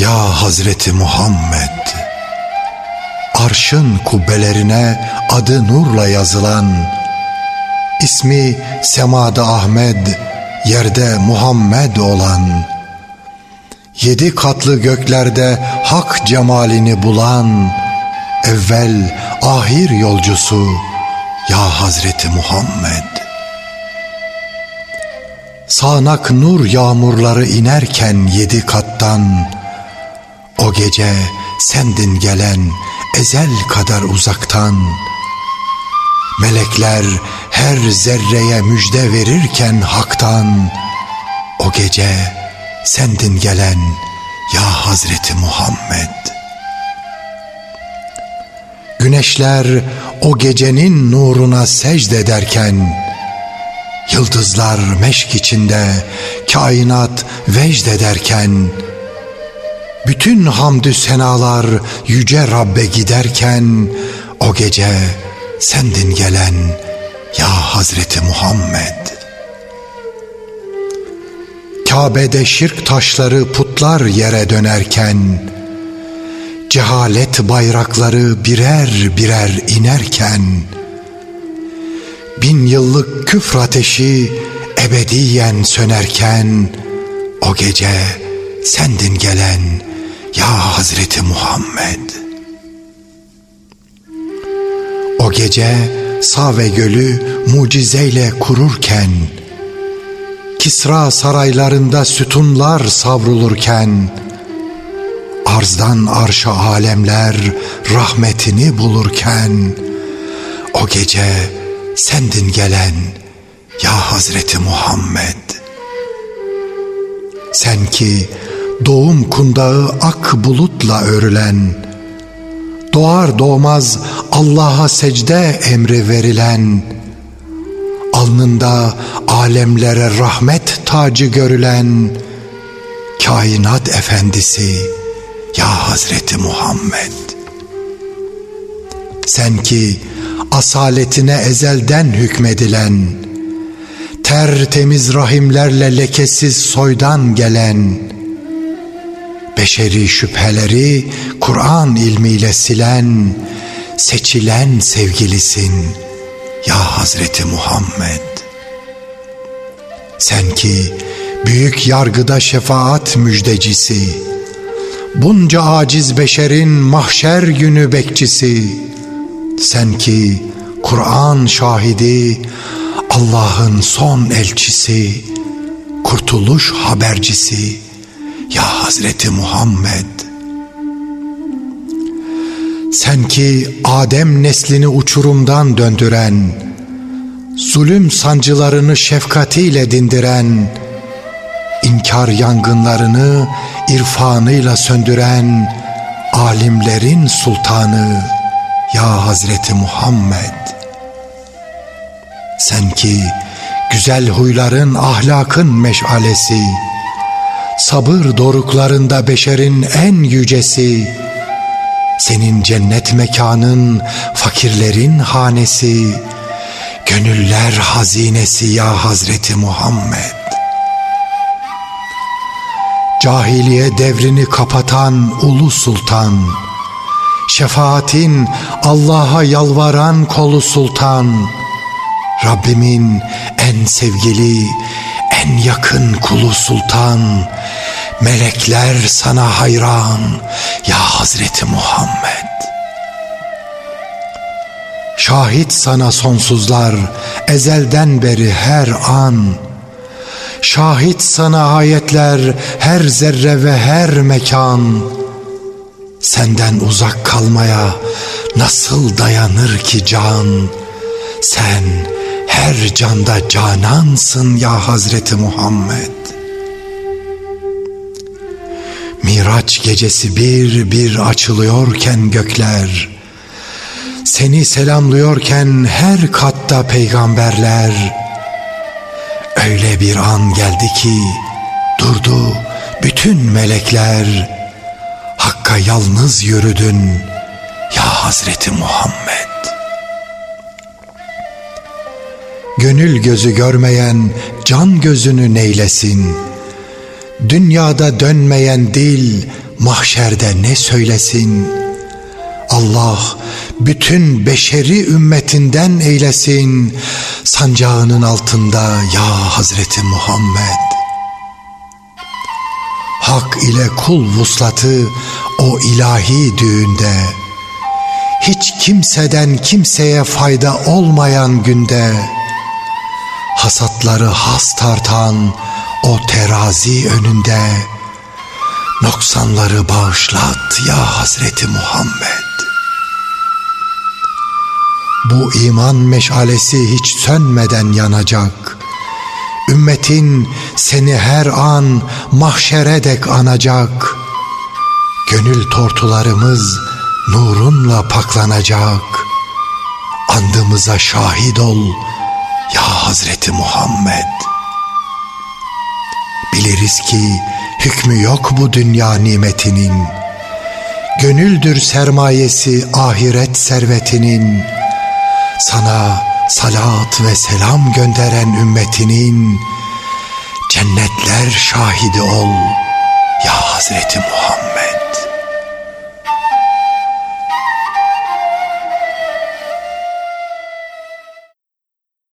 Ya Hazreti Muhammed Arşın kubbelerine adı nurla yazılan ismi semada Ahmet yerde Muhammed olan Yedi katlı göklerde hak cemalini bulan Evvel ahir yolcusu ya Hazreti Muhammed. Sağnak nur yağmurları inerken yedi kattan O gece sendin gelen ezel kadar uzaktan. Melekler her zerreye müjde verirken haktan. O gece sendin gelen ya Hazreti Muhammed. Güneşler o gecenin nuruna secd ederken Yıldızlar meşk içinde kainat vecd ederken bütün hamdü senalar yüce Rabbe giderken o gece sendin gelen ya Hazreti Muhammed. Kabe'de şirk taşları putlar yere dönerken cehalet bayrakları birer birer inerken bin yıllık küfr ateşi ebediyen sönerken o gece sendin gelen ya Hazreti Muhammed. O gece Save Gölü mucizeyle kururken, Kisra saraylarında sütunlar savrulurken, arzdan arşa alemler rahmetini bulurken, o gece sendin gelen ya Hazreti Muhammed. Sen ki doğum kundağı ak bulutla örülen, doğar doğmaz Allah'a secde emri verilen, alnında alemlere rahmet tacı görülen, kainat efendisi ya Hazreti Muhammed. Sen ki asaletine ezelden hükmedilen, tertemiz rahimlerle lekesiz soydan gelen, beşeri şüpheleri Kur'an ilmiyle silen, seçilen sevgilisin ya Hazreti Muhammed. Sen ki büyük yargıda şefaat müjdecisi, bunca aciz beşerin mahşer günü bekçisi, sen ki Kur'an şahidi, Allah'ın son elçisi, kurtuluş habercisi ya Hazreti Muhammed. Sen ki Adem neslini uçurumdan döndüren, zulüm sancılarını şefkatiyle dindiren, inkar yangınlarını irfanıyla söndüren alimlerin sultanı, ya Hazreti Muhammed Sen ki güzel huyların ahlakın meşalesi Sabır doruklarında beşerin en yücesi Senin cennet mekanın fakirlerin hanesi Gönüller hazinesi ya Hazreti Muhammed. Cahiliye devrini kapatan ulu sultan Şefaatin Allah'a yalvaran kolu sultan Rabbimin en sevgili en yakın kulu sultan Melekler sana hayran ya Hazreti Muhammed. Şahit sana sonsuzlar ezelden beri her an. Şahit sana ayetler her zerre ve her mekan. Senden uzak kalmaya nasıl dayanır ki can? Sen her canda canansın ya Hazreti Muhammed. Miraç gecesi bir bir açılıyorken gökler, seni selamlıyorken her katta peygamberler, öyle bir an geldi ki durdu bütün melekler, Hakka yalnız yürüdün ya Hazreti Muhammed. Gönül gözü görmeyen can gözünü neylesin? Dünyada dönmeyen dil mahşerde ne söylesin? Allah bütün beşeri ümmetinden eylesin sancağının altında ya Hazreti Muhammed. Hak ile kul vuslatı o ilahi düğünde hiç kimseden kimseye fayda olmayan günde hasatları has tartan o terazi önünde noksanları bağışlat ya Hazreti Muhammed. Bu iman meşalesi hiç sönmeden yanacak. Ümmetin seni her an mahşere dek anacak. Gönül tortularımız nurunla paklanacak. Andımıza şahit ol ya Hazreti Muhammed. Biliriz ki hükmü yok bu dünya nimetinin. Gönüldür sermayesi ahiret servetinin. Sana salat ve selam gönderen ümmetinin cennetler şahidi ol ya Hazreti Muhammed.